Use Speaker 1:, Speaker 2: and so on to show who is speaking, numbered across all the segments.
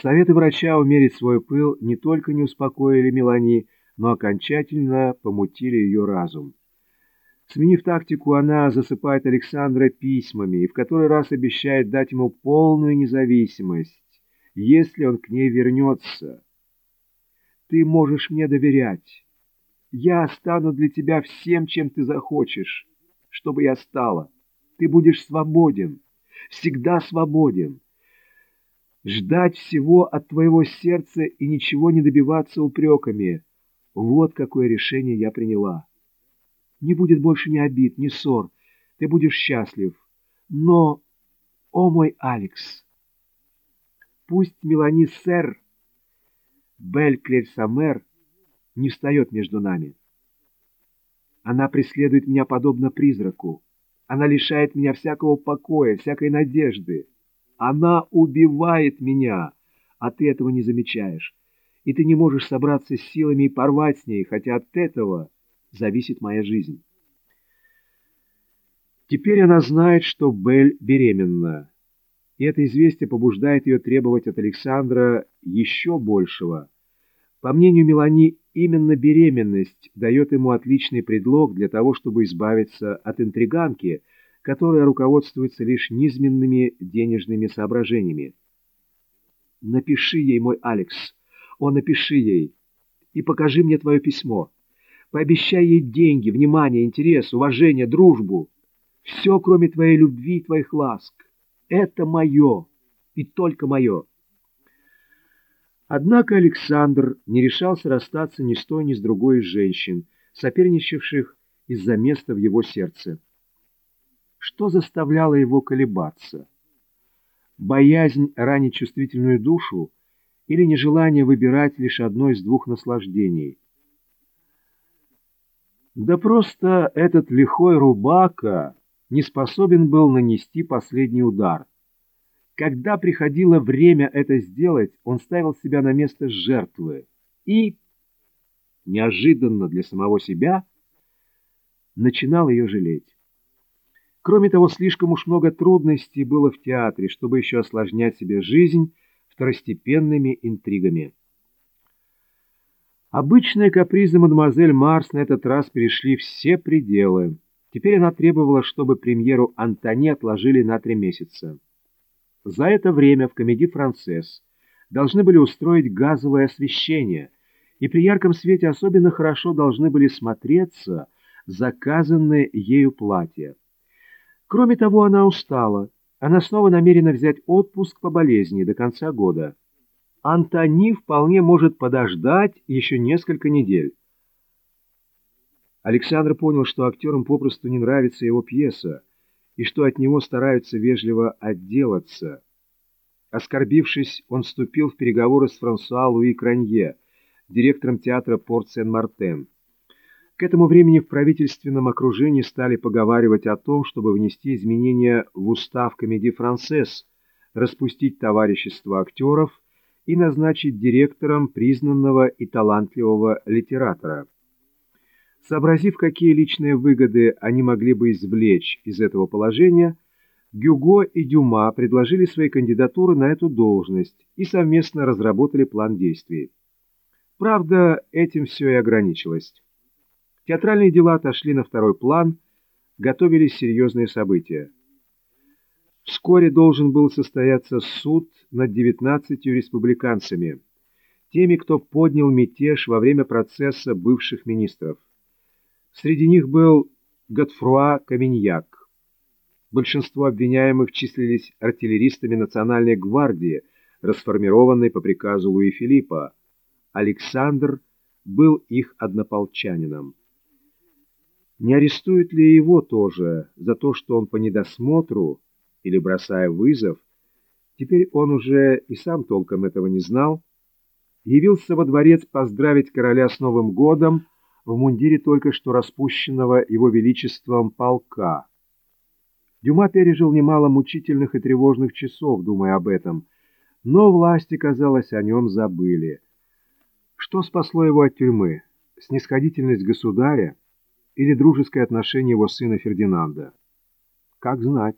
Speaker 1: Советы врача умерить свой пыл не только не успокоили Мелани, но окончательно помутили ее разум. Сменив тактику, она засыпает Александра письмами и в который раз обещает дать ему полную независимость, если он к ней вернется. «Ты можешь мне доверять. Я стану для тебя всем, чем ты захочешь, чтобы я стала. Ты будешь свободен, всегда свободен» ждать всего от твоего сердца и ничего не добиваться упреками. Вот какое решение я приняла. Не будет больше ни обид, ни ссор. Ты будешь счастлив. Но, о мой Алекс, пусть Мелани Сэр, Бель Клельсамер, не встает между нами. Она преследует меня подобно призраку. Она лишает меня всякого покоя, всякой надежды. Она убивает меня, а ты этого не замечаешь. И ты не можешь собраться с силами и порвать с ней, хотя от этого зависит моя жизнь. Теперь она знает, что Бель беременна, и это известие побуждает ее требовать от Александра еще большего. По мнению Мелани, именно беременность дает ему отличный предлог для того, чтобы избавиться от интриганки – которая руководствуется лишь низменными денежными соображениями. Напиши ей, мой Алекс, о, напиши ей, и покажи мне твое письмо. Пообещай ей деньги, внимание, интерес, уважение, дружбу. Все, кроме твоей любви и твоих ласк. Это мое, и только мое. Однако Александр не решался расстаться ни с той, ни с другой из женщин, соперничавших из-за места в его сердце. Что заставляло его колебаться? Боязнь ранить чувствительную душу или нежелание выбирать лишь одно из двух наслаждений? Да просто этот лихой рубака не способен был нанести последний удар. Когда приходило время это сделать, он ставил себя на место жертвы и, неожиданно для самого себя, начинал ее жалеть. Кроме того, слишком уж много трудностей было в театре, чтобы еще осложнять себе жизнь второстепенными интригами. Обычные капризы мадемуазель Марс на этот раз перешли все пределы. Теперь она требовала, чтобы премьеру Антони отложили на три месяца. За это время в комедии «Францесс» должны были устроить газовое освещение, и при ярком свете особенно хорошо должны были смотреться заказанные ею платья. Кроме того, она устала. Она снова намерена взять отпуск по болезни до конца года. Антони вполне может подождать еще несколько недель. Александр понял, что актерам попросту не нравится его пьеса, и что от него стараются вежливо отделаться. Оскорбившись, он вступил в переговоры с Франсуа Луи Кранье, директором театра Порт-Сен-Мартен. К этому времени в правительственном окружении стали поговаривать о том, чтобы внести изменения в устав комедии «Францесс», распустить товарищество актеров и назначить директором признанного и талантливого литератора. Сообразив, какие личные выгоды они могли бы извлечь из этого положения, Гюго и Дюма предложили свои кандидатуры на эту должность и совместно разработали план действий. Правда, этим все и ограничилось. Театральные дела отошли на второй план, готовились серьезные события. Вскоре должен был состояться суд над 19 республиканцами, теми, кто поднял мятеж во время процесса бывших министров. Среди них был Готфруа Каменьяк. Большинство обвиняемых числились артиллеристами Национальной гвардии, расформированной по приказу Луи Филиппа. Александр был их однополчанином. Не арестуют ли его тоже за то, что он по недосмотру или бросая вызов, теперь он уже и сам толком этого не знал, явился во дворец поздравить короля с Новым годом в мундире только что распущенного его величеством полка. Дюма пережил немало мучительных и тревожных часов, думая об этом, но власти, казалось, о нем забыли. Что спасло его от тюрьмы? Снисходительность государя? Или дружеское отношение его сына Фердинанда. Как знать.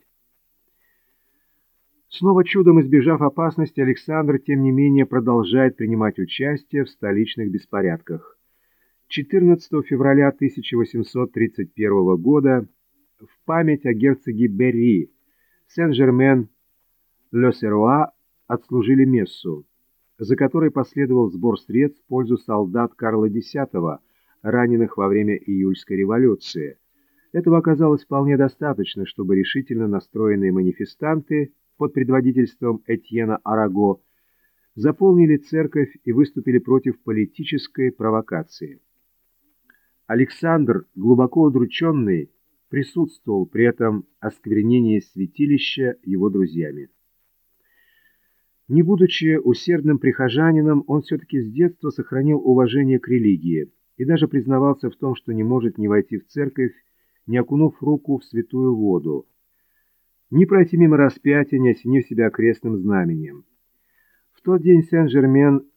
Speaker 1: Снова чудом избежав опасности, Александр, тем не менее, продолжает принимать участие в столичных беспорядках. 14 февраля 1831 года в память о герцоге Берри Сен-Жермен-Ле-Серуа отслужили мессу, за которой последовал сбор средств в пользу солдат Карла X, раненых во время июльской революции. Этого оказалось вполне достаточно, чтобы решительно настроенные манифестанты под предводительством Этьена Араго заполнили церковь и выступили против политической провокации. Александр, глубоко удрученный, присутствовал при этом осквернении святилища его друзьями. Не будучи усердным прихожанином, он все-таки с детства сохранил уважение к религии и даже признавался в том, что не может не войти в церковь, не окунув руку в святую воду, не пройти мимо распятия, не осенив себя крестным знаменем. В тот день Сен-Жермен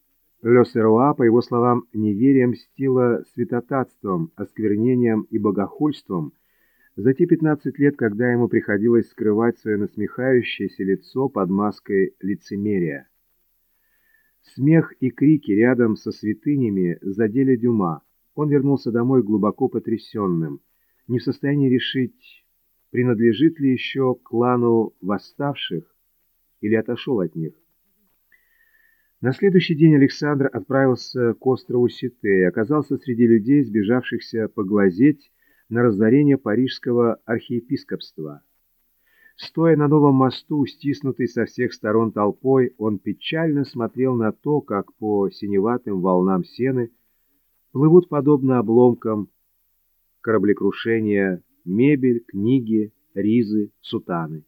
Speaker 1: Ле-Серуа, по его словам, неверие мстило святотатством, осквернением и богохульством за те 15 лет, когда ему приходилось скрывать свое насмехающееся лицо под маской лицемерия. Смех и крики рядом со святынями задели Дюма. Он вернулся домой глубоко потрясенным, не в состоянии решить, принадлежит ли еще клану восставших или отошел от них. На следующий день Александр отправился к острову Сите и оказался среди людей, сбежавшихся поглазеть на разорение парижского архиепископства. Стоя на новом мосту, стиснутый со всех сторон толпой, он печально смотрел на то, как по синеватым волнам сены плывут подобно обломкам кораблекрушения мебель, книги, ризы, сутаны.